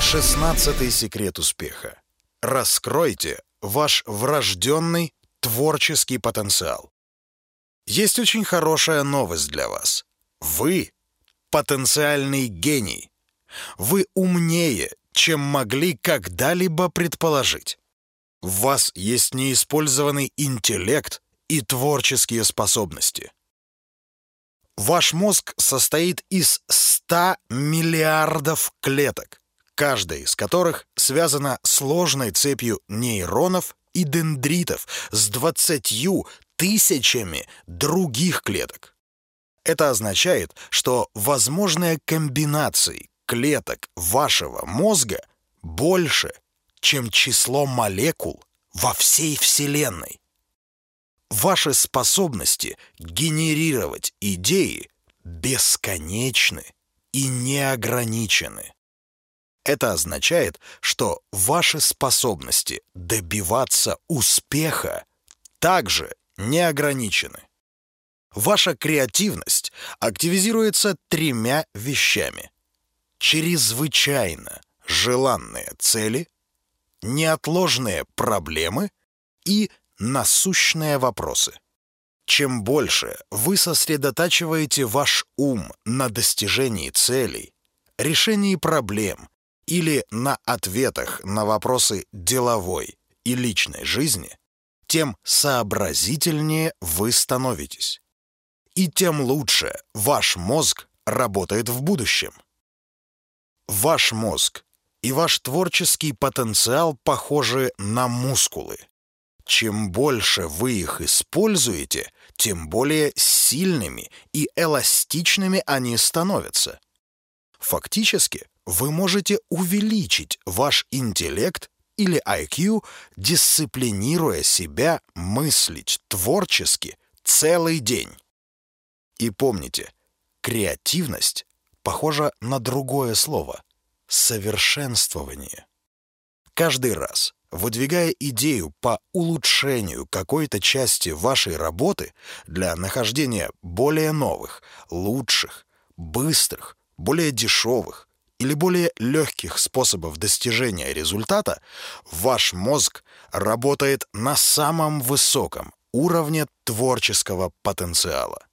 Шестнадцатый секрет успеха. Раскройте ваш врожденный творческий потенциал. Есть очень хорошая новость для вас. Вы — потенциальный гений. Вы умнее, чем могли когда-либо предположить. В вас есть неиспользованный интеллект и творческие способности. Ваш мозг состоит из 100 миллиардов клеток, каждая из которых связана сложной цепью нейронов и дендритов с 20 тысячами других клеток. Это означает, что возможные комбинации клеток вашего мозга больше, чем число молекул во всей Вселенной. Ваши способности генерировать идеи бесконечны и неограничены. Это означает, что ваши способности добиваться успеха также не ограничены. Ваша креативность активизируется тремя вещами. Чрезвычайно желанные цели, неотложные проблемы и насущные вопросы. Чем больше вы сосредотачиваете ваш ум на достижении целей, решении проблем или на ответах на вопросы деловой и личной жизни, тем сообразительнее вы становитесь. И тем лучше ваш мозг работает в будущем. Ваш мозг и ваш творческий потенциал похожи на мускулы. Чем больше вы их используете, тем более сильными и эластичными они становятся. Фактически, вы можете увеличить ваш интеллект или IQ, дисциплинируя себя мыслить творчески целый день. И помните, креативность похожа на другое слово — совершенствование. Каждый раз, выдвигая идею по улучшению какой-то части вашей работы для нахождения более новых, лучших, быстрых, более дешевых или более легких способов достижения результата, ваш мозг работает на самом высоком уровне творческого потенциала.